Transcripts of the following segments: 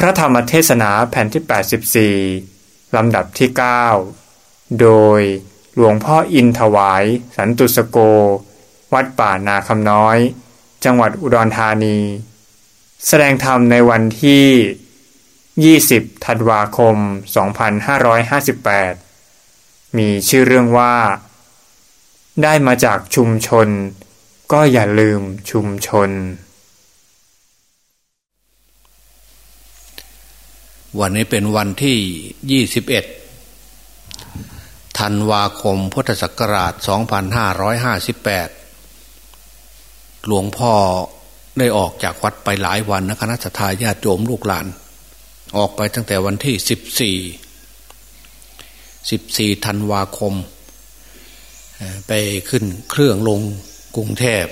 พระธรรมเทศนาแผ่นที่ 84 ลำดับที่ 9 โดยหลวงพ่ออินถวาย สันตุสโก วัดป่านาคำน้อย จังหวัดอุดรธานี แสดงธรรมในวันที่ 20 ธันวาคม 2558 มีชื่อเรื่องว่า ได้มาจากชุมชน ก็อย่าลืมชุมชน วันนี้เป็นวันที่ยี่สิบเอ็ดธันวาคมพุทธศักราช 2558 หลวงพ่อได้ออกจากวัดไปหลายวันนะคณะทาญาติโยมลูกหลาน ออกไปตั้งแต่วันที่ 14 14 ธันวาคม ไปขึ้นเครื่องลงกรุงเทพ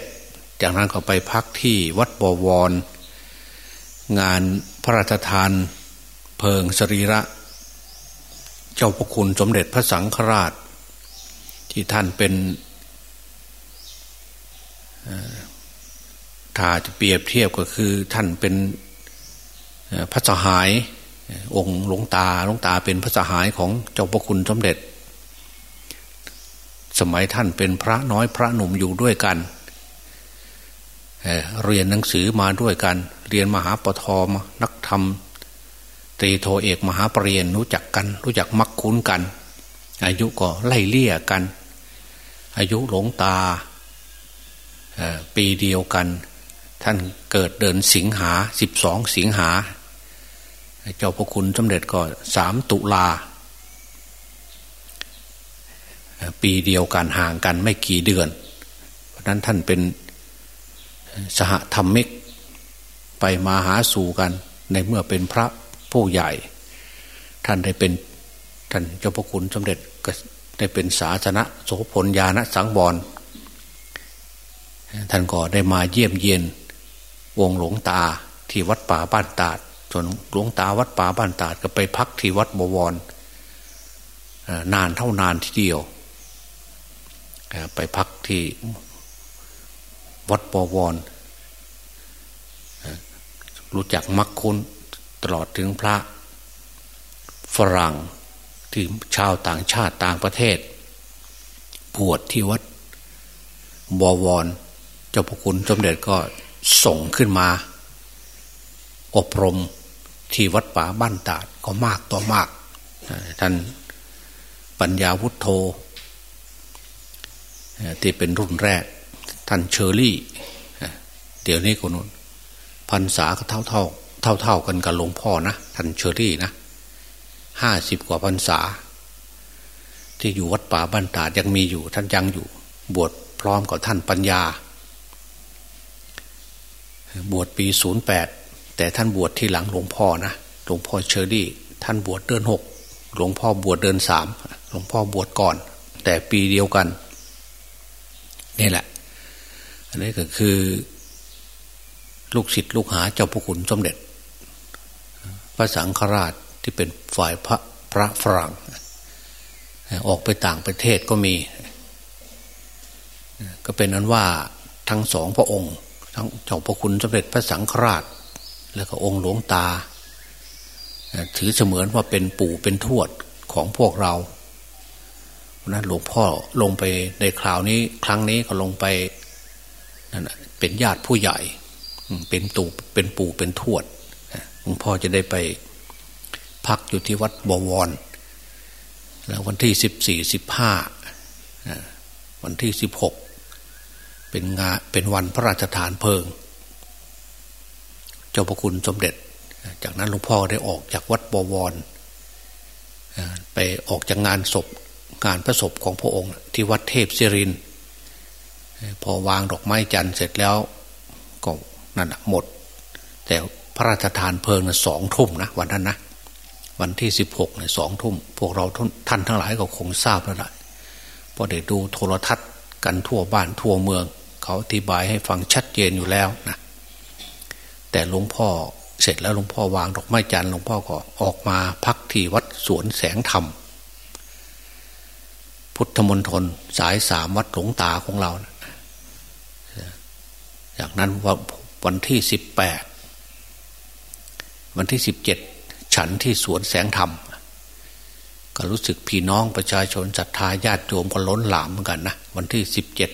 จากนั้นก็ไปพักที่วัดบวร งานพระราชทาน เพิงสรีระ เจ้าพระคุณสมเด็จพระสังฆราช ที่ท่านเป็นถ้าจะเปรียบเทียบก็คือท่านเป็นพระสหายองค์หลวงตาหลวงตาเป็นพระสหายของเจ้าพระคุณสมเด็จ สมัยท่านเป็นพระน้อยพระหนุ่มอยู่ด้วยกันเเรียนหนังสือมาด้วยกัน เรียนมหาปทมนักธรรม ตรีโทเอกมหาปรริญญารู้จักกัน รู้จักมักคุ้นกัน อายุก็ไล่เลี่ยกัน อายุหลงตาปีเดียวกัน ท่านเกิดเดินสิงหาสิบสองสิงหา เจ้าพระคุณสมเด็จก็สามตุลา ปีเดียวกันห่างกันไม่กี่เดือน เพราะนั้นท่านเป็นสหธรรมิก ไปมาหาสู่กันในเมื่อเป็นพระ ผู้ใหญ่ ท่านได้เป็นท่านเจ้าพระคุณสมเด็จก็ได้เป็นศาสนะโสพลญาณสังบอรท่านก็ได้มาเยี่ยมเยียนวงหลวงตาที่วัดป่าบ้านตาดส่วนหลวงตาวัดป่าบ้านตาดก็ไปพักที่วัดบวรนานเท่านานทีเดียว ไปพักที่วัดบวรรู้จักมักคุ้น ตลอดถึงพระฝรั่งที่ชาวต่างชาติต่างประเทศบวชที่วัดบวร เจ้าพระคุณสมเด็จก็ส่งขึ้นมา อบรมที่วัดป่าบ้านตาดก็มากต่อมาก ท่านปัญญาวุฒโธที่เป็นรุ่นแรก ท่านเชอรี่ เดี๋ยวนี้คนนู้นพรรษาก็เท่าเท่า เท่าเท่ากันกับหลวงพ่อนะท่านเชอรี่นะห้าสิบกว่าพรรษา ที่อยู่วัดป่าบ้านตาดยังมีอยู่ ท่านยังอยู่ บวชพร้อมกับท่านปัญญา บวชปีศูนย์แปดแต่ท่านบวชที่หลังหลวงพ่อนะหลวงพ่อเชอรี่ ท่านบวชเดือนหกหลวงพ่อบวชเดือนสามหลวงพ่อบวชก่อน แต่ปีเดียวกันนี่แหละ อันนี้ก็คือ ลูกศิษย์ลูกหาเจ้าพระคุณสมเด็จ พระสังฆราชที่เป็นฝ่ายพระพระฝรั่งออกไปต่างประเทศก็มี ก็เป็นนั้นว่าทั้งสองพระองค์ ทั้งเจ้าพระคุณสมเด็จพระสังฆราช แล้วก็องค์หลวงตา ถือเสมือนว่าเป็นปู่เป็นทวดของพวกเรานั้นหลวงพ่อลงไปในคราวนี้ ครั้งนี้ก็ลงไปนั่นเป็นญาติผู้ใหญ่ เป็นตู่เป็นปู่เป็นทวด หลวงพ่อจะได้ไปพักอยู่ที่วัดบวร แล้ววันที่สิบสี่สิบห้าวันที่สิบหกเป็นงานเป็นวันพระราชทานเพลิง เจ้าพระคุณสมเด็จ จากนั้นหลวงพ่อได้ออกจากวัดบวร ไปออกจากงานศพงานพระศพของพระองค์ ที่วัดเทพศิริน พอวางดอกไม้จันทร์เสร็จแล้วก็นั่นหมด แต่ พระราชทานเพลิงนะสองทุ่มนะวันนั้นนะวันที่สิบหกเนี่ยสองทุ่ม พวกเราท่านทั้งหลายก็คงทราบแล้วละเพราะได้ดูโทรทัศน์กันทั่วบ้านทั่วเมือง เขาอธิบายให้ฟังชัดเจนอยู่แล้วนะแต่หลวงพ่อเสร็จแล้วหลวงพ่อวางดอกไม้จันทร์หลวงพ่อก็ออกมาพักที่วัดสวนแสงธรรม พุทธมณฑลสายสามวัดหลวงตาของเรา จากนั้นววันที่สิบแปด วันที่สิบเจ็ดฉันที่สวนแสงธรรม ก็รู้สึกพี่น้องประชาชนศรัทธาญาติโยมก็ล้นหลามเหมือนกันนะวันที่สิบเจ็ด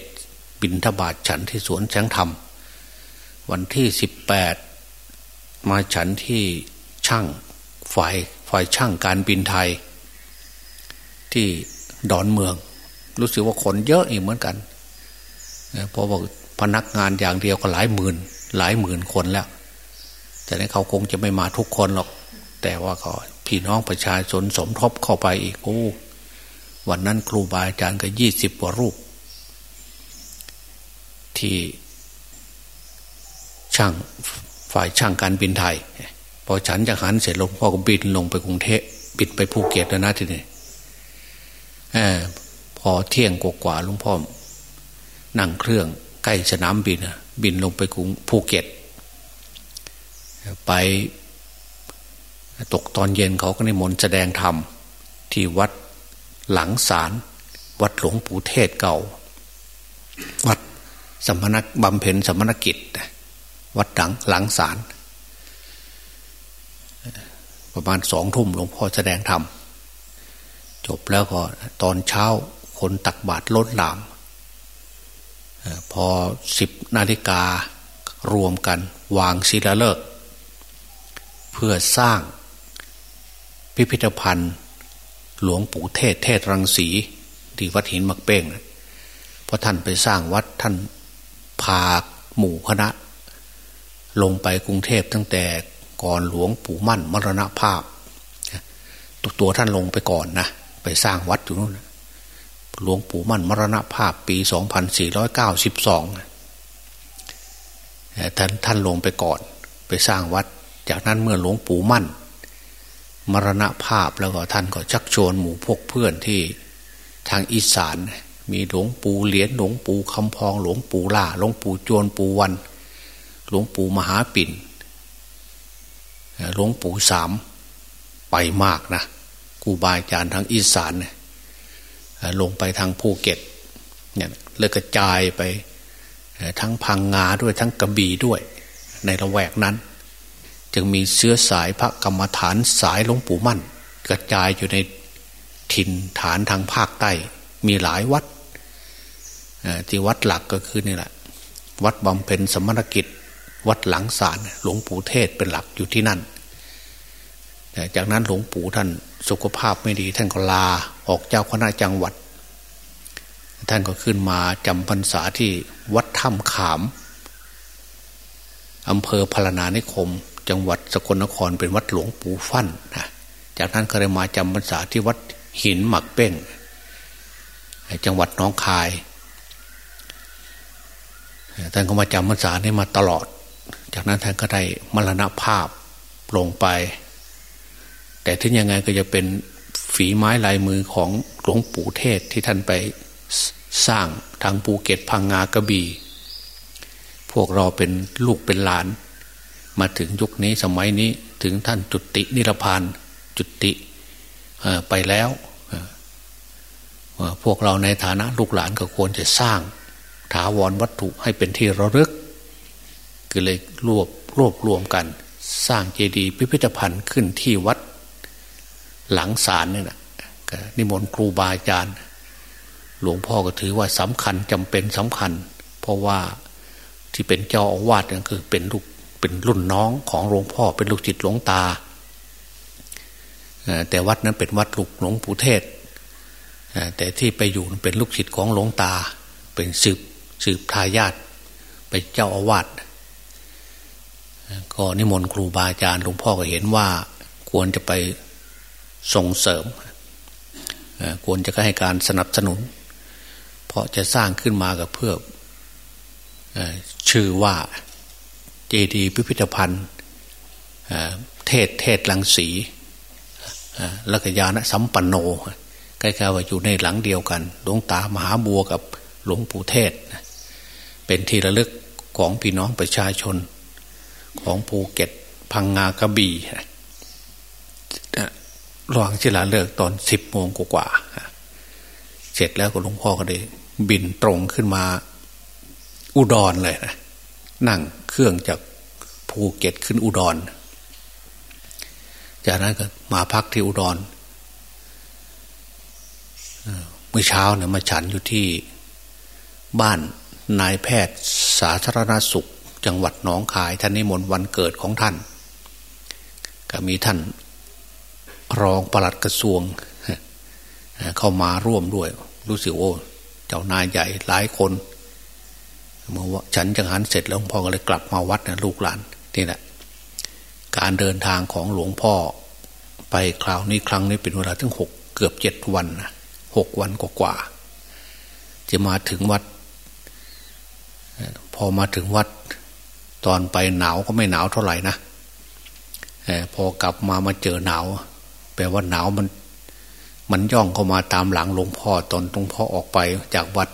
บินทบาทฉันที่สวนแสงธรรม วันที่สิบแปดมาฉันที่ช่างฝ่ายฝ่ายช่างการบินไทย ที่ดอนเมือง รู้สึกว่าคนเยอะอีกเหมือนกันเพราะว่าพนักงานอย่างเดียวก็หลายหมื่น หลายหมื่นคนแล้ว แต่ในเขาคงจะไม่มาทุกคนหรอก แต่ว่าก็พี่น้องประชาชนสมทบเข้าไปอีกโอ้วันนั้นครูบาอาจารย์ก็ยี่สิบกว่ารูป ที่ช่างฝ่ายช่างการบินไทย พอฉันจะหันเสร็จลงพ่อก็บินลงไปกรุงเทพบินไปภูเก็ตแล้วนะทีนี้พอเที่ยงกว่าๆลุงพ่อนั่งเครื่องใกล้สนามบินบินลงไปกรุงภูเก็ต ไปตกตอนเย็นเขาก็นิมนต์แสดงธรรม ที่วัดหลังศาลวัดหลวงปู่เทศเก่า วัดสมณกบำเพ็ญสมณกิจ วัดหลังหลังศาลประมาณสองทุ่มหลวงพ่อแสดงธรรม จบแล้วก็ตอนเช้าคนตักบาตรล้นหลามพอสิบนาฬิการวมกันวางศิลาฤกษ์เพื่อสร้างพิพิธภัณฑ์ หลวงปู่เทศเทศรังสีที่วัดหินมักเป้งนะพอท่านไปสร้างวัดท่านพาหมู่คณะ ลงไปกรุงเทพตั้งแต่ก่อนหลวงปู่มั่นมรณภาพตัวตัวท่านลงไปก่อนนะไปสร้างวัดอยู่นู่นหลวงปู่มั่นมรณภาพปี 2492ท่านท่านลงไปก่อน ไปสร้างวัด จากนั้นเมื่อหลวงปู่มั่น มรณภาพแล้วก็ท่านก็ชักชวนหมู่พวกเพื่อนที่ทางอีสาน มีหลวงปู่เหรียญหลวงปู่คำพอง หลวงปู่ล่าหลวงปู่จวนปู่วัน หลวงปู่มหาปิ่นหลวงปู่สามไปมากนะกูบาอาจารย์ทางอีสานลงไปทางภูเก็ตเนี่ยเลยกระจายไปทั้งพังงาด้วยทั้งกระบี่ด้วย ในละแวกนั้น จึงมีเชื้อสายพระกรรมฐานสายหลวงปู่มั่น กระจายอยู่ในถิ่นฐานทางภาคใต้ มีหลายวัดที่วัดหลักก็คือนี่แหละ วัดบำเพ็ญสมณกิจ วัดหลังศาลหลวงปู่เทศเป็นหลักอยู่ที่นั่นจากนั้นหลวงปู่ท่านสุขภาพไม่ดี ท่านก็ลาออกเจ้าคณะจังหวัด ท่านก็ขึ้นมาจำพรรษาที่วัดถ้ำขามอำเภอพารนานิคม จังหวัดสกลนครเป็นวัดหลวงปู่ฟั่นนะจากนั้นก็เลยมาจำพรรษาที่วัดหินหมักเป้ง จังหวัดน้องคายท่านก็มาจำพรรษานี้มาตลอด จากนั้นท่านก็ได้มรณภาพลงไป แต่ถึงยังไงก็จะเป็นฝีไม้ลายมือของหลวงปู่เทศที่ท่านไปสร้างทางภูเก็ตพังงากระบี่พวกเราเป็นลูกเป็นหลาน มาถึงยุคนี้สมัยนี้ถึงท่านจุตินิรพานจุติไปแล้วพวกเราในฐานะลูกหลานก็ควรจะสร้างถาวรวัตถุให้เป็นที่ระลึก ก็เลยรวบรวบรวมกัน สร้างเจดีย์พิพิธภัณฑ์ขึ้นที่วัดหลังศาลนี่นะนิมนต์ครูบาอาจารย์ หลวงพ่อก็ถือว่าสำคัญจำเป็นสำคัญ เพราะว่าที่เป็นเจ้าอาวาสนั่นคือเป็นลูก เป็นรุ่นน้องของหลวงพ่อเป็นลูกจิตหลวงตา แต่วัดนั้นเป็นวัดลูกหลวงปู่เทศ แต่ที่ไปอยู่เป็นลูกศิษย์ของหลวงตา เป็นสืบสืบทายาทไปเจ้าอาวาสก็นิมนต์ครูบาอาจารย์หลวงพ่อก็เห็นว่าควรจะไปส่งเสริม ควรจะให้การสนับสนุน เพราะจะสร้างขึ้นมากับเพื่อชื่อว่า เจดีพิพิธภัณฑ์เทศเทศลังสีลักยานะสัมปันโนใกล้ๆว่าอยู่ในหลังเดียวกัน หลวงตามหาบัวกับหลวงปู่เทสก์ เป็นที่ระลึกของพี่น้องประชาชน ของภูเก็ตพังงากระบี่วางศิลาฤกษ์ตอนสิบโมงกว่าเสร็จแล้วก็หลวงพ่อก็เลยบินตรงขึ้นมาอุดรเลยนะ นั่งเครื่องจากภูเก็ตขึ้นอุดร จากนั้นก็มาพักที่อุดรเมื่อเช้าเนี่ยมาฉันอยู่ที่บ้านนายแพทย์สาธารณสุข จังหวัดหนองคาย ท่านนิมนต์วันเกิดของท่าน ก็มีท่านรองปลัดกระทรวง เข้ามาร่วมด้วย รู้สึกโอ้เจ้านายใหญ่หลายคน เมื่อฉันจังหันเสร็จแล้วพ่อก็เลยกลับมาวัดนะลูกหลานนี่แหละการเดินทางของหลวงพ่อ ไปคราวนี้ครั้งนี้เป็นเวลาถึงหกเกือบเจ็ดวันนะหกวันกว่าจะมาถึงวัด พอมาถึงวัด ตอนไปหนาวก็ไม่หนาวเท่าไหร่นะพอกลับมามาเจอหนาว แปลว่าหนาวมัน มันย่องเข้ามาตามหลังหลวงพ่อตอนหลวงพ่อออกไปจากวัด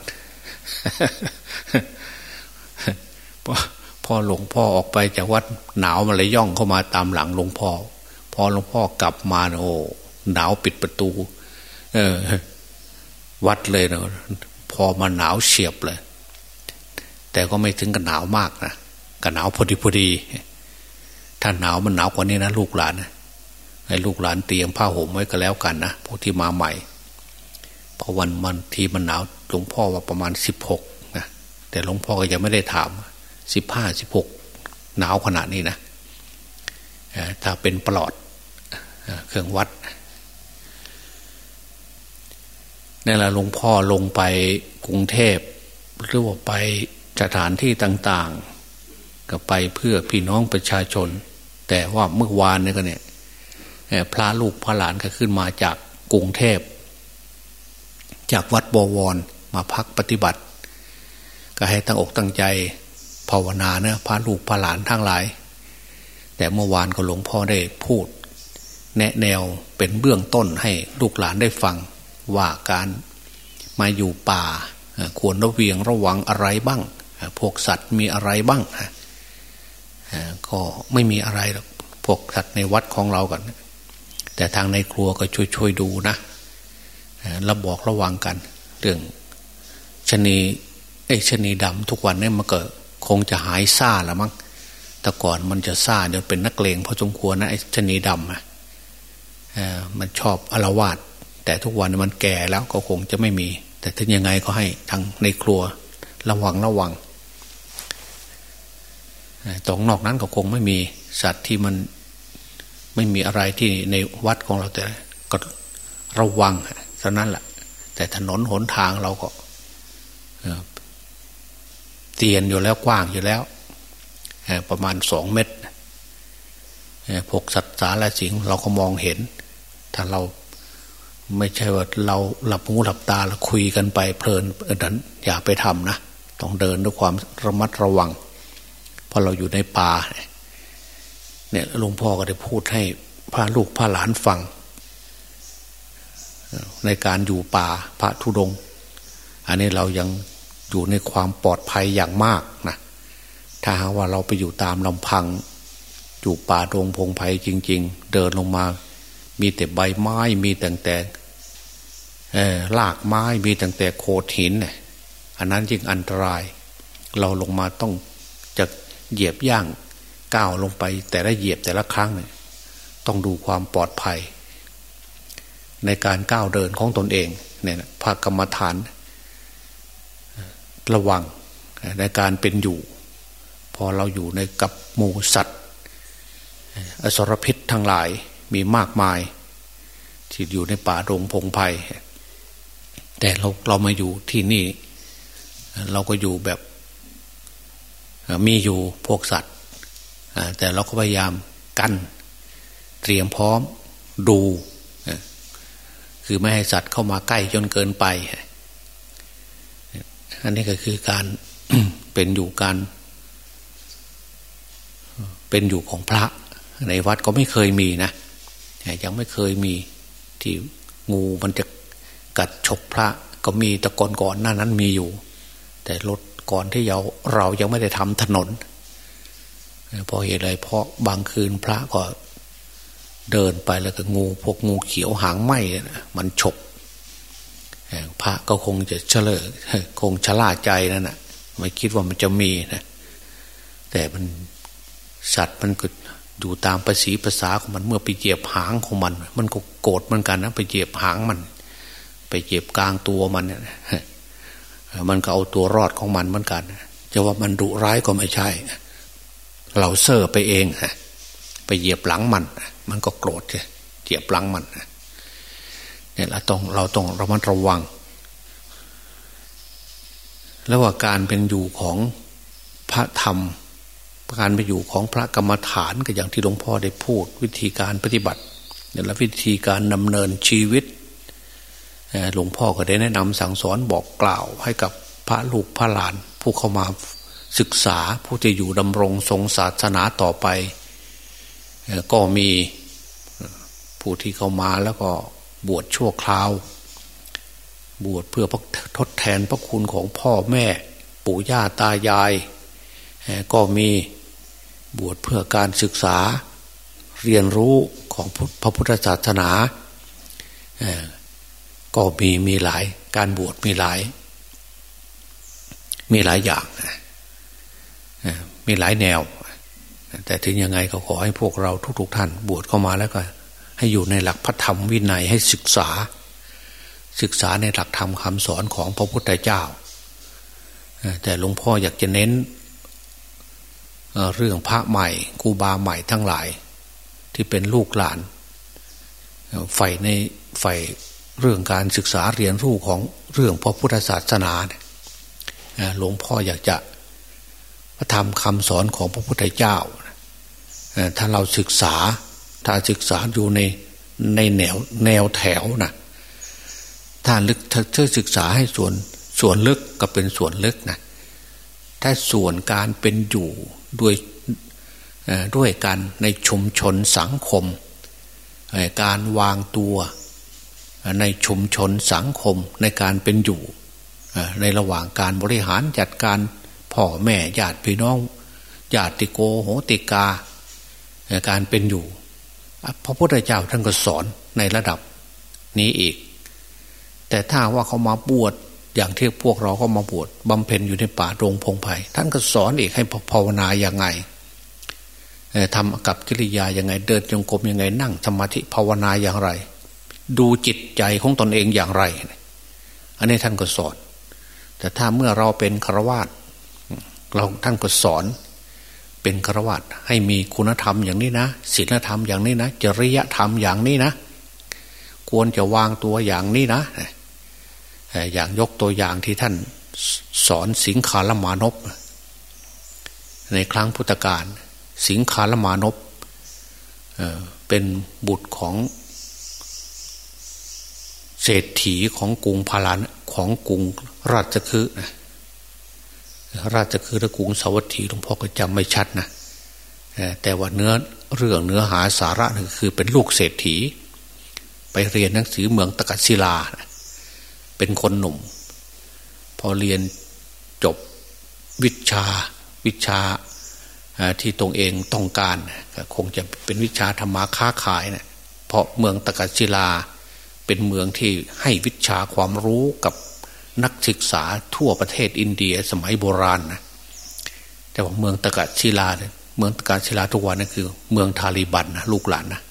พอหลวงพ่อออกไปจากวัดหนาวมันเลยย่องเข้ามาตามหลังหลวงพ่อ พอหลวงพ่อกลับมาโอ้หนาวปิดประตู เออ วัดเลยเนะพอมาหนาวเฉียบเลย แต่ก็ไม่ถึงกับหนาวมากนะก็หนาวพอดีพอดี ถ้าหนาวมันหนาวกว่านี้นะลูกหลานนะให้ลูกหลานเตรียมผ้าห่มไว้ก็แล้วกันนะพวกที่มาใหม่พอวันมันทีมันหนาวหลวงพ่อว่าประมาณสิบหกนะแต่หลวงพ่อก็ยังไม่ได้ถาม สิบห้าสิบหกหนาวขนาดนี้นะถ้าเป็นปลอดเครื่องวัดนี่แหละหลวงพ่อลงไปกรุงเทพหรือว่าไปสถานที่ต่าง ๆ ก็ไปเพื่อพี่น้องประชาชน แต่ว่าเมื่อวานนี่ก็เนี่ยพระลูกพระหลานก็ขึ้นมาจากกรุงเทพ จากวัดบวรมาพักปฏิบัติ ก็ให้ตั้งอกตั้งใจ ภาวนาเนะพระลูกพระหลานทั้งหลาย แต่เมื่อวานก็หลวงพ่อได้พูด แนะแนวเป็นเบื้องต้นให้ลูกหลานได้ฟังว่าการมาอยู่ป่า ควรระเวียงระวังอะไรบ้าง พวกสัตว์มีอะไรบ้างก็ไม่มีอะไรหรอกพวกสัตว์ในวัดของเรากันแต่ทางในครัวก็ช่วยๆดูนะระบอกระวังกัน เรื่องชนีไอ้ชนีดำทุกวันนี้มันก็ คงจะหายซ่าล้วมั้งแต่ก่อนมันจะซ่าเดี๋ยวเป็นนักเลงพอสมควรนะไอ้ชนีดำอะมันชอบอลาวาดแต่ทุกวันมันแก่แล้วก็คงจะไม่มี แต่ถึงยังไงก็ให้ทางในครัวระวังระวังตรงนอกนั้นก็คงไม่มีสัตว์ที่มันไม่มีอะไรที่ในวัดของเราแต่ก็ระวังเท่านั้นแหละแต่ถนนหนทางเราก็ เตียนอยู่แล้วกว้างอยู่แล้วประมาณสองเมตรพวกสัตว์สารสิงเราก็มองเห็น ถ้าเราไม่ใช่ว่าเราหลับหูหลับตาแล้วคุยกันไปเพลินเออนั้นอย่าไปทำนะต้องเดินด้วยความระมัดระวัง เพราะเราอยู่ในป่าเนี่ยหลวงพ่อก็ได้พูดให้พาลูกพาหลานฟัง ในการอยู่ป่าพระธุดง อันนี้เรายัง อยู่ในความปลอดภัยอย่างมากนะถ้าหากว่าเราไปอยู่ตามลำพังอยู่ป่าดงพงไพ่จริง ๆ เดินลงมา มีแต่ใบไม้มีแต่แต่ลากไม้มีแต่แต่โขดหินเนี่ยอันนั้นยิ่งอันตราย เราลงมาต้องจะเหยียบย่างก้าวลงไป แต่ละเหยียบแต่ละครั้งเนี่ยต้องดูความปลอดภัย ในการก้าวเดินของตนเองเนี่ยพระกรรมฐาน ระวังในการเป็นอยู่ พอเราอยู่ในกับหมูสัตว์ อสรพิษทั้งหลายมีมากมาย ที่อยู่ในป่าดงพงไพ่แต่เราเรามาอยู่ที่นี่ เราก็อยู่แบบมีอยู่พวกสัตว์ แต่เราก็พยายามกันเตรียมพร้อมดู คือไม่ให้สัตว์เข้ามาใกล้จนเกินไป อันนี้ก็คือการเป็นอยู่การเป็นอยู่ของพระ ในวัดก็ไม่เคยมีนะยังไม่เคยมีที่งูมันจะกัดฉกพระ ก็มีตะกอนก่อนหน้านั้นมีอยู่ แต่รถก่อนที่เราเรายังไม่ได้ทำถนนพอเหตุอะไรเพราะบางคืนพระก็เดินไปแล้วก็งู พวกงูเขียวหางไหมมันฉก พระก็คงจะเฉลยคงชะล่าใจนั่นนะไม่คิดว่ามันจะมีนะแต่มันสัตว์มันก็อยู่ตามภาษีภาษาของมันเมื่อไปเหยียบหางของมัน มันก็โกรธเหมือนกันนะไปเหยียบหางมัน ไปเหยียบกลางตัวมันเนี่ยมันก็เอาตัวรอดของมันเหมือนกันจะว่ามันดุร้ายก็ไม่ใช่ เราเซอร์ไปเองไปเหยียบหลังมัน มันก็โกรธเหยียบหลังมัน เนี่ยเราต้องเราต้องระมัดระวัง แล้วว่าการเป็นอยู่ของพระธรรม การไปอยู่ของพระกรรมฐานก็อย่างที่หลวงพ่อได้พูด วิธีการปฏิบัติและวิธีการดำเนินชีวิตหลวงพ่อก็ได้แนะนำสั่งสอนบอกกล่าว ให้กับพระลูกพระหลาน ผู้เข้ามาศึกษาผู้จะอยู่ดำรงทรงศาสนาต่อไป ก็มีผู้ที่เข้ามาแล้วก็ บวชชั่วคราว บวชเพื่อทดแทนพระคุณของพ่อแม่ ปู่ย่าตายาย ก็มีบวชเพื่อการศึกษาเรียนรู้ของพระพุทธศาสนา ก็มีมีหลายการบวชมีหลาย มีหลายอย่าง มีหลายแนว แต่ถึงยังไงก็ขอให้พวกเราทุกๆท่านบวชเข้ามาแล้วก็ ให้อยู่ในหลักพระธรรมวินัยให้ศึกษา ศึกษาในหลักธรรมคำสอนของพระพุทธเจ้า แต่หลวงพ่ออยากจะเน้นเรื่องพระใหม่ครูบาใหม่ทั้งหลาย ที่เป็นลูกหลานใฝ่ในใฝ่เรื่องการศึกษาเรียนรู้ของเรื่องพระพุทธศาสนาหลวงพ่ออยากจะพระธรรมคำสอนของพระพุทธเจ้าถ้าเราศึกษา ถ้าศึกษาอยู่ในในแนวแนวแถวนะถ้าลึกถ้าศึกษาให้ส่วนส่วนลึกก็เป็นส่วนลึกนะถ้าส่วนการเป็นอยู่ด้วยด้วยกันในชุมชนสังคม การวางตัวในชุมชนสังคมในการเป็นอยู่ ในระหว่างการบริหารจัดการพ่อแม่ญาติพี่น้องญาติโกโหติกา การเป็นอยู่ พระพุทธเจ้าท่านก็สอนในระดับนี้อีก แต่ถ้าว่าเขามาบวชอย่างที่พวกเราก็มาบวชบำเพ็ญอยู่ในป่าโรงพงไพ่ท่านก็สอนอีกให้ภาวนาอย่างไงทำกับกิริยาอย่างไง เดินจงกรมยังไงนั่งสมาธิภาวนาอย่างไร ดูจิตใจของตนเองอย่างไร อันนี้ท่านก็สอน แต่ถ้าเมื่อเราเป็นฆราวาสเราท่านก็สอน เป็นฆราวาสให้มีคุณธรรมอย่างนี้นะศีลธรรมอย่างนี้นะจริยธรรมอย่างนี้นะ ควรจะวางตัวอย่างนี้นะอย่างยกตัวอย่างที่ท่านสอนสิงคารมานพในครั้งพุทธกาลสิงคารมานพเป็นบุตรของ เศรษฐีของกรุงพาราของกรุงราชคฤห์ ราชคฤห์และกุงสวัสดีหลวงพ่อก็จำไม่ชัดนะแต่ว่าเนื้อเรื่องเนื้อหาสาระคือเป็นลูกเศรษฐี ไปเรียนหนังสือเมืองตะกัศิลา เป็นคนหนุ่ม พอเรียนจบวิชาวิชาที่ตรงเองต้องการคงจะเป็นวิชาธรรมะค้าขายนะเพราะเมืองตะกัศิลา เป็นเมืองที่ให้วิชาความรู้กับ นักศึกษาทั่วประเทศอินเดียสมัยโบราณนะแต่ว่าเมืองตะกัศิลาเนี่ยเมืองตะกัศิลาทุกวันนั่นคือ เมืองทาลีบันนะลูกหลานนะ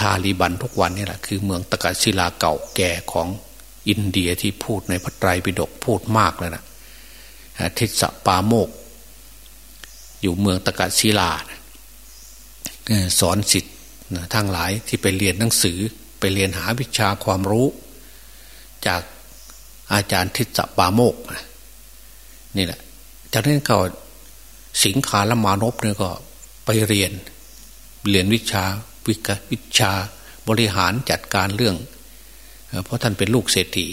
ทาลีบันทุกวันนี่แหละคือเมืองตะกัศิลาเก่าแก่ของอินเดียที่พูดในพระไตรปิฎกพูดมากเลยนะทิศปาโมก อยู่เมืองตะกัศิลาสอนสิทธิ์ทั้งหลายที่ไปเรียนหนังสือไปเรียนหาวิชาความรู้ จาก อาจารย์ทิศปาโมกนี่แหละ จากนั้นก็สิงคาลมานพเนี่ยก็ไปเรียน เรียนวิชาวิชาบริหารจัดการเรื่อง เพราะท่านเป็นลูกเศรษฐี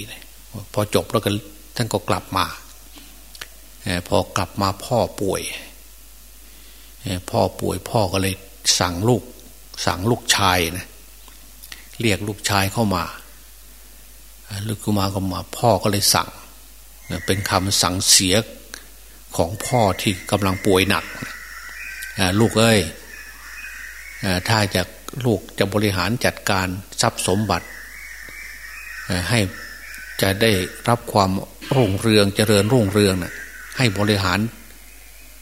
พอจบแล้วก็ท่านก็กลับมา พอกลับมาพ่อป่วย พ่อป่วยพ่อก็เลยสั่งลูก สั่งลูกชายนะเรียกลูกชายเข้ามา ลูกกุมาก็มาพ่อก็เลยสั่ง เป็นคำสั่งเสียของพ่อที่กำลังป่วยหนักลูกเอ้ยถ้าจะลูกจะบริหารจัดการทรัพย์สมบัติ ให้จะได้รับความรุ่งเรืองเจริญรุ่งเรืองนะ่ะให้บริหาร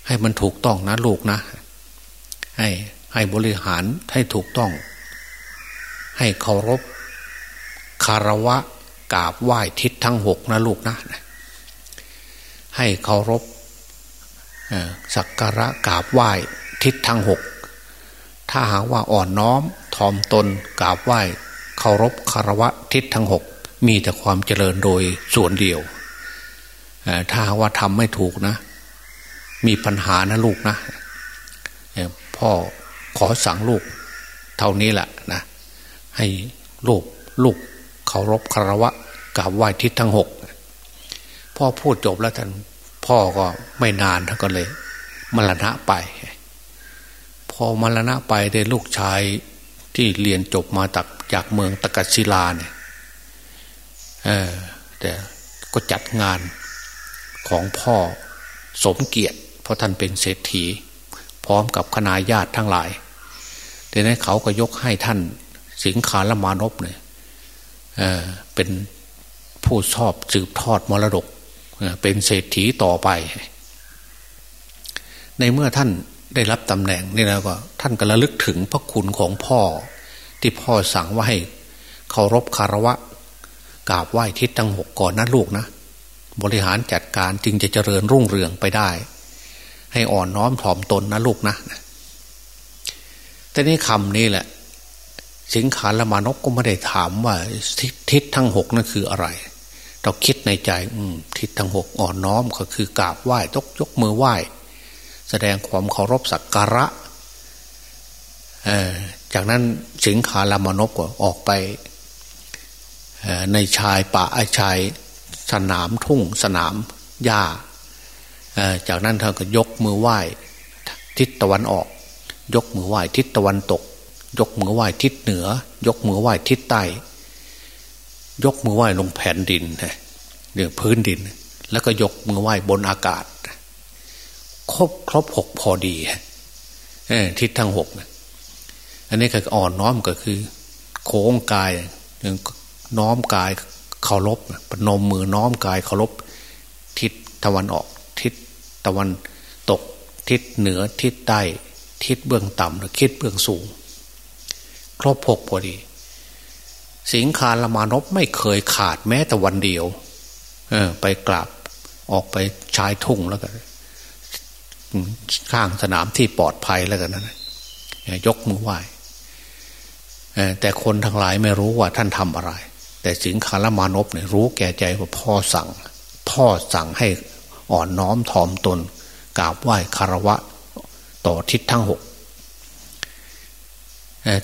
ให้มันถูกต้องนะลูกนะ ให้ให้บริหารให้ถูกต้อง ให้เคารพคารวะ กราบไหว้ทิศทั้งหกนะลูกนะให้เคารพสักการะกราบไหว้ทิศทั้งหกถ้าหากว่าอ่อนน้อมถ่อมตนกราบไหว้เคารพคารวะทิศทั้งหกมีแต่ความเจริญโดยส่วนเดียวถ้าว่าทำไม่ถูกนะ มีปัญหานะลูกนะพ่อขอสั่งลูก เท่านี้แหละนะให้ลูกลูก เคารพคารวะกราบไหว้ทิศทั้งหกพ่อพูดจบแล้วท่านพ่อก็ไม่นานท่านก็เลย มรณะไป พอมรณะไปได้ลูกชายที่เรียนจบมาจากจากเมืองตะกัศิลาเนี่ยเออแต่ก็จัดงานของพ่อสมเกียรติ เพราะท่านเป็นเศรษฐี พร้อมกับคณะญาติทั้งหลายดังนั้นเขาก็ยกให้ท่านสิงคาลมานพเนี่ย เป็นผู้ชอบสืบทอดมรดกเป็นเศรษฐีต่อไป ในเมื่อท่านได้รับตำแหน่งนี่แล้วก็ท่านก็ระลึกถึงพระคุณของพ่อ ที่พ่อสั่งว่าให้เคารพคารวะกราบไหว้ทิศทั้งหกก่อนนะลูกนะบริหารจัดการจึงจะเจริญรุ่งเรืองไปได้ ให้อ่อนน้อมถ่อมตนนะลูกนะแต่นี่คำนี้แหละ สิงขารละมานกก็ไม่ได้ถามว่าทิศทั้งหกนั่นคืออะไร เราคิดในใจ อืมทิศทั้งหกอ่อนน้อมก็คือกราบไหว้ตกยกมือไหว้ แสดงความเคารพสักการะจากนั้นสิงขารามานพก็ออกไปในชายป่าชายสนามทุ่งสนามหญ้าจากนั้นเธอก็ยกมือไหว้ ทิศตะวันออก ยกมือไหว้ทิศตะวันตก ยกมือไหว้ทิศเหนือ ยกมือไหว้ทิศใต้ ยกมือไหว้ลงแผ่นดินเรื่องพื้นดิน แล้วก็ยกมือไหว้บนอากาศ ครบครบหกพอดีทิศทั้งหกอันนี้ก็อ่อนน้อมก็คือ โค้งกายน้อมกายเคารพปนมมือน้อมกายเคารพทิศตะวันออก ทิศตะวันตก ทิศเหนือทิศใต้ ทิศเบื้องต่ำหรือทิศเบื้องสูง ครบหกพอดี สิงคารมานพไม่เคยขาดแม้แต่วันเดียว เออ ไปกราบออกไปชายทุ่งแล้วกันข้างสนามที่ปลอดภัยแล้วกันนะยกมือไหว้แต่คนทั้งหลายไม่รู้ว่าท่านทำอะไร แต่สิงคารมานพเนี่ยรู้แก่ใจว่าพ่อสั่ง พ่อสั่งให้อ่อนน้อมถ่อมตนกราบไหว้คารวะ ต่อทิศทั้งหก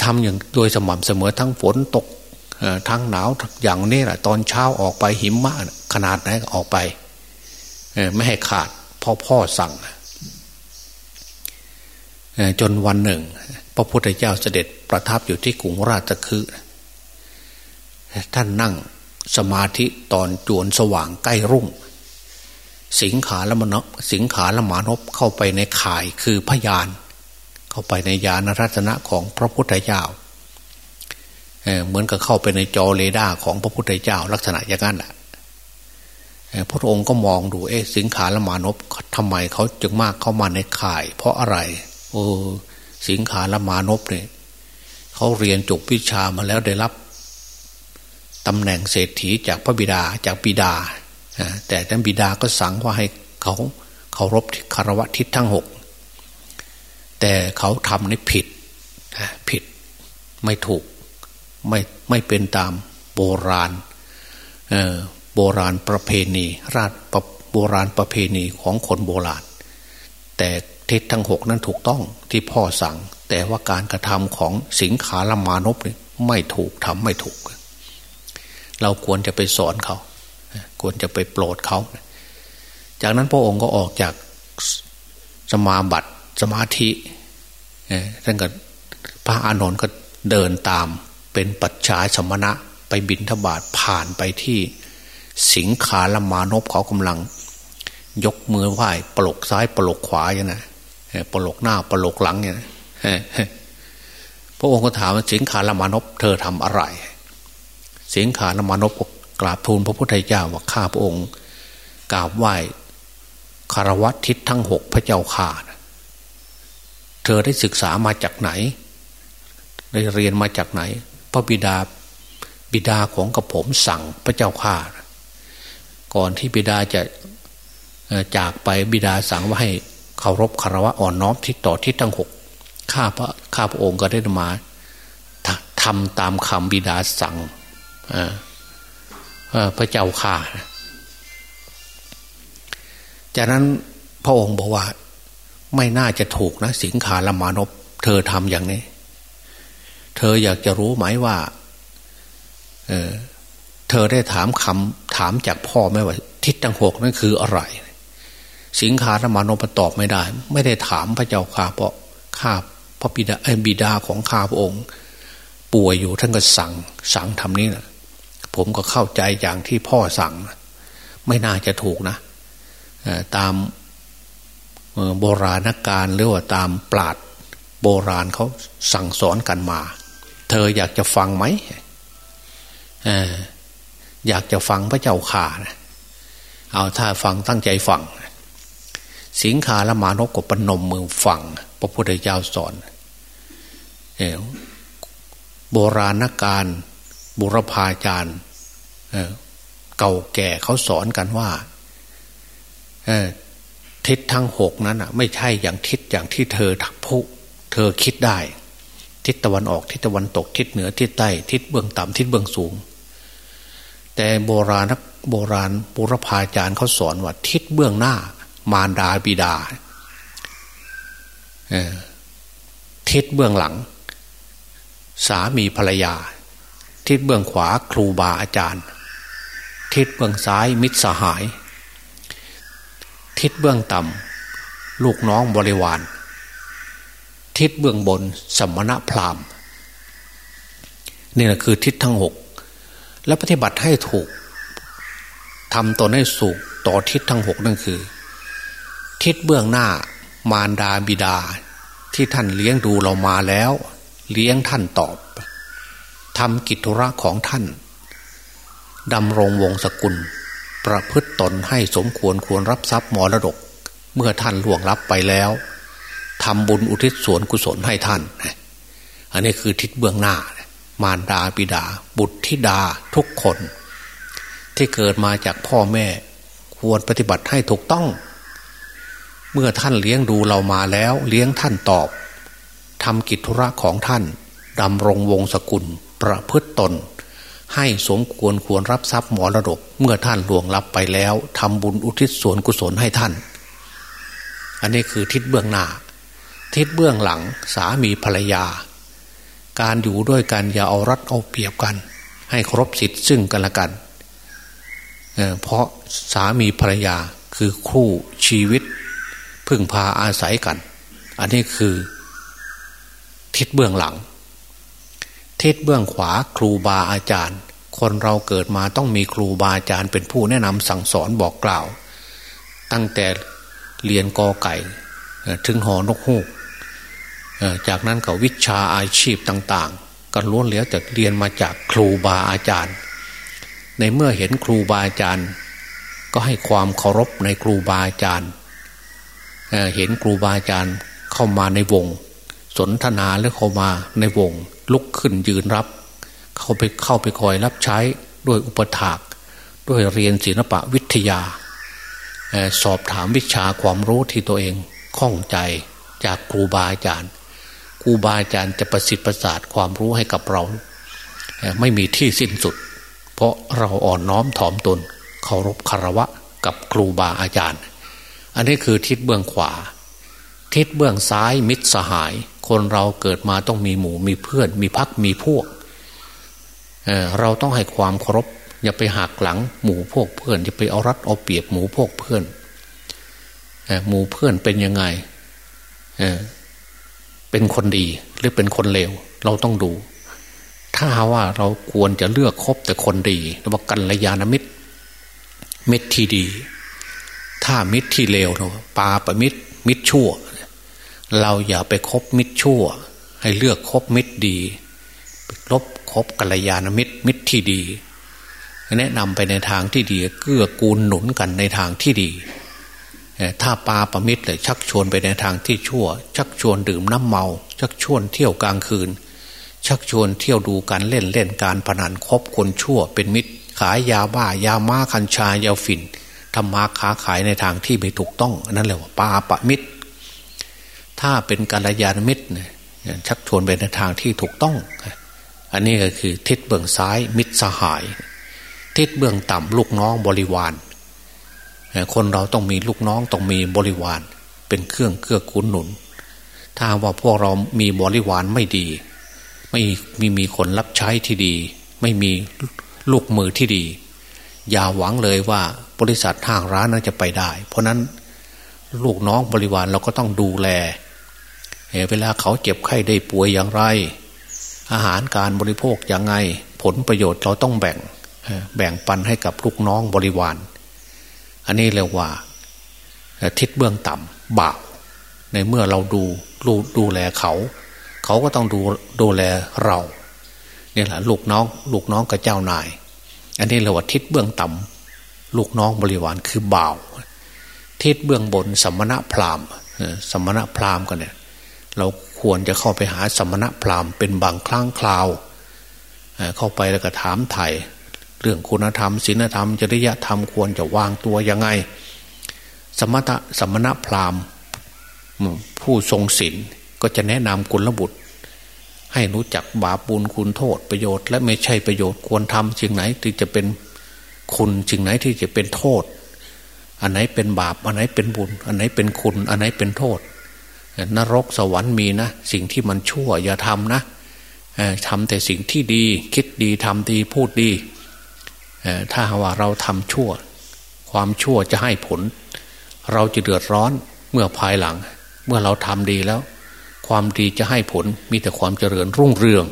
ทำอย่างโดยสม่ำเสมอทั้งฝนตกทั้งหนาวอย่างนี้แหละตอนเช้าออกไปหิมะขนาดไหนออกไปไม่ให้ขาดพ่อพ่อสั่งจนวันหนึ่ง พระพุทธเจ้าเสด็จประทับอยู่ที่กรุงราชคฤห์ท่านนั่งสมาธิตอนจวนสว่างใกล้รุ่ง สิงขาละมนสิงขาละมานพเข้าไปในข่ายคือพยาน เข้าไปในยานรัตนะของพระพุทธเจ้าเหมือนกับเข้าไปในจอเรดาร์ของพระพุทธเจ้า ลักษณะอย่างนั้นแหละพระองค์ก็มองดูเอ๊ะสิงขารมานพทำไมเขาจึงมากเข้ามาในข่าย เพราะอะไรโอ้สิงขารมานพเนี่ยเขาเรียนจบวิชามาแล้วได้รับตำแหน่งเศรษฐีจากพระบิดาจากบิดาแต่ท่านบิดาก็สั่งว่าให้เขาเคารพคารวะทิศทั้งหก แต่เขาทำนี่ผิดผิดไม่ถูกไม่ไม่เป็นตามโบราณโบราณประเพณี ราชโบราณประเพณีของคนโบราณ แต่ทิศทั้งหกนั้นถูกต้องที่พ่อสั่ง แต่ว่าการกระทำของสิงขารมานพเนี่ยไม่ถูกทำไม่ถูก เราควรจะไปสอนเขา ควรจะไปโปรดเขา จากนั้นพระองค์ก็ออกจากสมาบัติ สมาธิท่านก็พระอานนท์ก็เดินตามเป็นปัจฉาสมณะไปบินทบาทผ่านไปที่สิงขาละมานพเขากำลัง ยกมือไหว้ปลกซ้ายปลกขวาอย่างนะปลกหน้าปลกหลังอย่างนะพระองค์ก็ถามสิงขาละมานพเธอทำอะไร สิงขาละมานพกราบทูลพระพุทธเจ้าว่าข้าพระองค์กราบไหว้คารวะทิศทั้งหกพระเจ้าข่า เธอได้ศึกษามาจากไหน ได้เรียนมาจากไหน พระบิดาบิดาของกระผมสั่งพระเจ้าข้าก่อนที่บิดาจะจากไปบิดาสั่งว่าให้เคารพคารวะอ่อนน้อมทิศต่อทิศทั้งหกข้าพระข้าพระองค์ก็ได้มาทำตามคำบิดาสั่งพระเจ้าข่าจากนั้นพระองค์บอกว่า ไม่น่าจะถูกนะ สิงคาลมานพเธอทำอย่างนี้ เธออยากจะรู้ไหมว่าเเธอได้ถามคำถามจากพ่อไหมว่า ทิศทั้งหกนั่นคืออะไร สิงคาลมานพตอบไม่ได้ ไม่ได้ถามพระเจ้าข่าเพราะข้าพระบิดาบิดาของข้าพระองค์ ป่วยอยู่ท่านก็สั่ง สั่งทำนี้นะผมก็เข้าใจอย่างที่พ่อสั่ง ไม่น่าจะถูกนะตาม โบราณการหรือว่าตามปราดโบราณเขาสั่งสอนกันมา เธออยากจะฟังไหมอยากจะฟังพระเจ้าข่านะเอาถ้าฟังตั้งใจฟัง สิงคาละมานกก็ปนมมือฟัง พระพุทธเจ้าสอนโบราณการบุรพาจารย์เก่าแก่เขาสอนกันว่า ทิศทั้งหกนั้นไม่ใช่อย่างทิศอย่างที่เธอผู้เธอคิดได้ ทิศตะวันออกทิศตะวันตกทิศเหนือทิศใต้ทิศเบื้องต่ำทิศเบื้องสูง แต่โบราณโบราณบุรพาจารย์เขาสอนว่าทิศเบื้องหน้า มารดาบิดาทิศเบื้องหลัง สามีภรรยา ทิศเบื้องขวาครูบาอาจารย์ ทิศเบื้องซ้ายมิตรสหาย ทิศเบื้องต่ำลูกน้องบริวาร ทิศเบื้องบนสมณะพราหมณ์นี่แหละคือทิศทั้งหกและปฏิบัติให้ถูกทำตนให้สูกต่อทิศทั้งหกนั่นคือ ทิศเบื้องหน้ามารดาบิดา ที่ท่านเลี้ยงดูเรามาแล้ว เลี้ยงท่านตอบทำกิจธุระของท่านดำรงวงศกุล ประพฤติตนให้สมควรควรรับทรัพย์มรดก เมื่อท่านล่วงลับไปแล้วทำบุญอุทิศส่วนกุศลให้ท่าน อันนี้คือทิศเบื้องหน้า มารดาบิดา บุตรธิดาทุกคน ที่เกิดมาจากพ่อแม่ ควรปฏิบัติให้ถูกต้อง เมื่อท่านเลี้ยงดูเรามาแล้ว เลี้ยงท่านตอบทำกิจธุระของท่านดำรงวงศกุล ประพฤติตน ให้สมควรควรรับทรัพย์มรดก เมื่อท่านหลวงลับไปแล้วทำบุญอุทิศส่วนกุศลให้ท่าน อันนี้คือทิศเบื้องหน้า ทิศเบื้องหลังสามีภรรยา การอยู่ด้วยกันอย่าเอารัดเอาเปรียบกัน ให้ครบสิทธิ์ซึ่งกันและกันเเพราะสามีภรรยาคือคู่ชีวิต พึ่งพาอาศัยกัน อันนี้คือทิศเบื้องหลัง ทิศเบื้องขวาครูบาอาจารย์ คนเราเกิดมาต้องมีครูบาอาจารย์เป็นผู้แนะนำสั่งสอนบอกกล่าว ตั้งแต่เรียนกอไก่ถึงหอนกฮูกจากนั้นก็วิชาอาชีพต่างๆก็ล้วนเหลือแต่เรียนมาจากครูบาอาจารย์ ในเมื่อเห็นครูบาอาจารย์ ก็ให้ความเคารพในครูบาอาจารย์เห็นครูบาอาจารย์เข้ามาในวง สนทนาแล้วเข้ามาในวง ลุกขึ้นยืนรับ เข้าไปเข้าไปคอยรับใช้ด้วยอุปถาก ด้วยเรียนศิลปะวิทยา สอบถามวิชาความรู้ที่ตัวเองข้องใจจากครูบาอาจารย์ครูบาอาจารย์จะประสิทธิ์ประสาทความรู้ให้กับเรา ไม่มีที่สิ้นสุด เพราะเราอ่อนน้อมถ่อมตนเคารพคารวะกับครูบาอาจารย์ อันนี้คือทิศเบื้องขวา ทิศเบื้องซ้ายมิตรสหาย คนเราเกิดมาต้องมีหมู่มีเพื่อน มีพักมีพวกเเราต้องให้ความเคารพอย่าไปหักหลังหมู่พวกเพื่อนอย่าไปเอารัดเอาเปรียบหมู่พวกเพื่อนหมู่เพื่อนเป็นยังไงเเป็นคนดีหรือเป็นคนเลวเราต้องดู ถ้าว่าเราควรจะเลือกคบแต่คนดีเรียกว่ากัลยาณมิตร มิตรที่ดี ถ้ามิตรที่เลวเราปาปมิตรมิตรชั่ว เราอย่าไปคบมิตรชั่ว ให้เลือกคบมิตรดีลบคบกัลยาณมิตรมิตรที่ดี แนะนำไปในทางที่ดี เกื้อกูลหนุนกันในทางที่ดี ถ้าปาประมิตรเลยชักชวนไปในทางที่ชั่ว ชักชวนดื่มน้ำเมา ชักชวนเที่ยวกลางคืน ชักชวนเที่ยวดูการเล่นเล่นการพนันคบคนชั่ว เป็นมิตรขายยาบ้ายาม้าคัญชายาฝิ่นทำมาค้าขายในทางที่ไม่ถูกต้องนั่นเรียว่าปาประมิตร ถ้าเป็นกัลยาณมิตรชักชวนไปในทางที่ถูกต้อง อันนี้ก็คือทิศเบื้องซ้ายมิตรสหาย ทิศเบื้องต่ำลูกน้องบริวาร คนเราต้องมีลูกน้องต้องมีบริวาร เป็นเครื่องเกื้อกูลหนุน ถ้าว่าพวกเรามีบริวารไม่ดี ไม่มีมีคนรับใช้ที่ดี ไม่มีลูกมือที่ดี อย่าหวังเลยว่าบริษัทห้างร้านนั้นจะไปได้ เพราะนั้นลูกน้องบริวารเราก็ต้องดูแล เวลาเขาเจ็บไข้ได้ป่วยอย่างไร อาหารการบริโภคอย่างไง ผลประโยชน์เราต้องแบ่งแบ่งปันให้กับลูกน้องบริวาร อันนี้เรียกว่าทิศเบื้องต่ำบาปในเมื่อเราดูดูดูแลเขา เขาก็ต้องดูดูแลเราเนี่ยแหละลูกน้อง ลูกน้องกับเจ้านาย อันนี้เรียกว่าทิศเบื้องต่ำลูกน้องบริวารคือบ่าว ทิศเบื้องบนสมณะพราหมณ์สมณะพราหมณ์กันเนี่ย เราควรจะเข้าไปหาสมณะพราหมณ์เป็นบางครั้งคราว เข้าไปแล้วก็ถามไถ่เรื่องคุณธรรมศีลธรรม จริยธรรมควรจะวางตัวยังไง สมณะสมณะพราหมณ์ผู้ทรงศีลก็จะแนะนำกุลบุตร ให้รู้จักบาปบุญคุณโทษประโยชน์ และไม่ใช่ประโยชน์ควรทำสิ่งไหนที่จะเป็นคุณสิ่งไหนที่จะเป็นโทษ อันไหนเป็นบาป อันไหนเป็นบุญ อันไหนเป็นคุณ อันไหนเป็นโทษ นรกสวรรค์มีนะ สิ่งที่มันชั่วอย่าทำนะทำแต่สิ่งที่ดี คิดดีทำดีพูดดี ถ้าว่าเราทำชั่ว ความชั่วจะให้ผล เราจะเดือดร้อนเมื่อภายหลัง เมื่อเราทำดีแล้ว ความดีจะให้ผลมีแต่ความเจริญรุ่งเรือง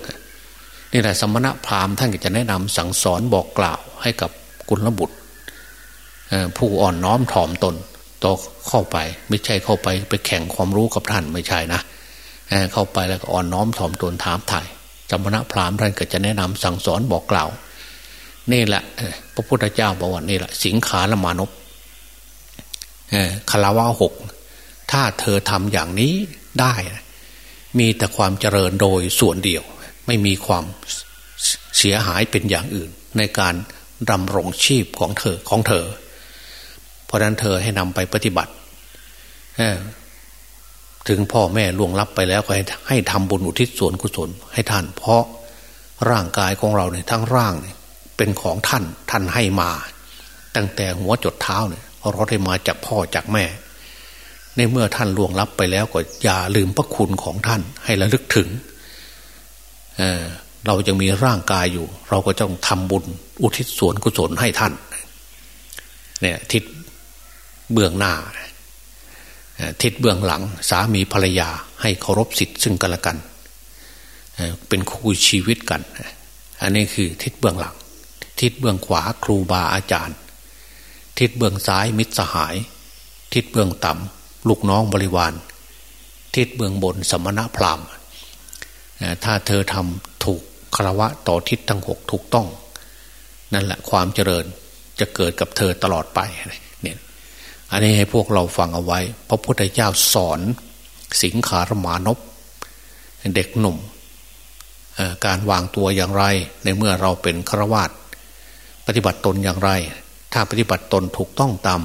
นี่แหละสมณะพราหมณ์ท่านก็จะแนะนำสั่งสอนบอกกล่าวให้กับกุลบุตรผู้อ่อนน้อมถ่อมตน ต่อเข้าไป ไม่ใช่เข้าไปไปแข่งความรู้กับท่านไม่ใช่นะเข้าไปแล้วก็อ่อนน้อมถ่อมตนถามถ่ายสมณะพราหมณ์ท่านก็จะแนะนำสั่งสอนบอกกล่าว นี่แหละพระพุทธเจ้าบอกว่านี่แหละ สิงขาละมานพคาราวะหกถ้าเธอทำอย่างนี้ได้ มีแต่ความเจริญโดยส่วนเดียว ไม่มีความเสียหายเป็นอย่างอื่น ในการดำรงชีพของเธอของเธอ เพราะนั้นเธอให้นำไปปฏิบัติถึงพ่อแม่ล่วงลับไปแล้วก็ให้ให้ทำบุญอุทิศส่วนกุศลให้ท่าน เพราะร่างกายของเราเนี่ยทั้งร่างเนี่ยเป็นของท่านท่านให้มา ตั้งแต่หัวจดเท้าเนี่ยเราได้มาจากพ่อจากแม่ ในเมื่อท่านล่วงลับไปแล้วก็อย่าลืมพระคุณของท่าน ให้ระลึกถึงเเรายังมีร่างกายอยู่ เราก็ต้องทำบุญอุทิศส่วนกุศลให้ท่าน เนี่ยทิศ เบื้องหน้า ทิศเบื้องหลัง สามีภรรยาให้เคารพสิทธิ์ซึ่งกันและกัน เป็นคู่ชีวิตกัน อันนี้คือทิศเบื้องหลัง ทิศเบื้องขวาครูบาอาจารย์ ทิศเบื้องซ้ายมิตรสหาย ทิศเบื้องต่ำลูกน้องบริวาร ทิศเบื้องบนสมณะพราหมณ์ถ้าเธอทำถูกคารวะต่อทิศทั้งหกถูกต้อง นั่นแหละความเจริญจะเกิดกับเธอตลอดไปเอันนี้ให้พวกเราฟังเอาไว้ พระพุทธเจ้าสอนสิงขารมานพเด็กหนุ่ม การวางตัวอย่างไร ในเมื่อเราเป็นฆราวาสปฏิบัติตนอย่างไร ถ้าปฏิบัติตนถูกต้องตาม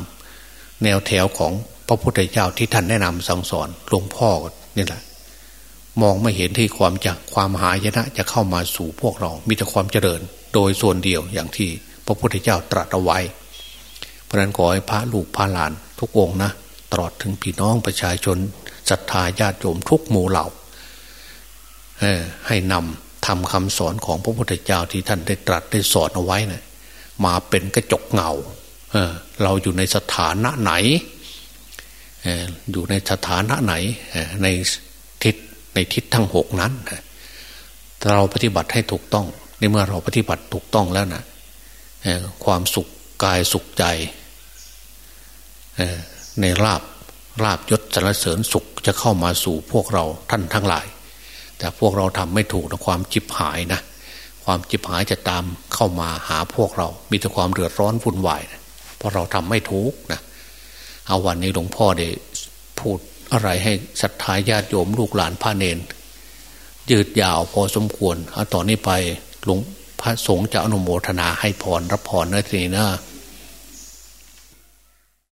แนวแถวของพระพุทธเจ้าที่ท่านแนะนำสั่งสอนหลวงพ่อนี่แหละ มองไม่เห็นที่ความจะความหายนะจะเข้ามาสู่พวกเรา มีแต่ความเจริญ โดยส่วนเดียวอย่างที่พระพุทธเจ้าตรัสเอาไว้ เพราะนั้นขอให้พระลูกพระหลานทุกองนะ ตลอดถึงพี่น้องประชาชนศรัทธาญาติโยมทุกหมู่เหล่าให้นำทำคำสอนของพระพุทธเจ้าที่ท่านได้ตรัสได้สอนเอาไว้นะมาเป็นกระจกเงาเเราอยู่ในสถานะไหนอยู่ในสถานะไหนในทิศในทิศทั้งหกนั้นเราปฏิบัติให้ถูกต้อง ในเมื่อเราปฏิบัติถูกต้องแล้วนะความสุขกายสุขใจ ในราบราบยศสรรเสริญสุขจะเข้ามาสู่พวกเราท่านทั้งหลาย แต่พวกเราทำไม่ถูกนะความจิบหายนะ ความจิบหายจะตามเข้ามาหาพวกเรา มีแต่ความเดือดร้อนวุ่นวายนะเพราะเราทำไม่ถูกนะเอาวันนี้หลวงพ่อได้พูดอะไรให้ศรัทธาญาติโยมลูกหลานพระเนน ยืดยาวพอสมควรเอาต่อนนี้ไปหลวงพระสงฆ์จะอนุโมทนาให้พรรับพรนะทีนี้นะ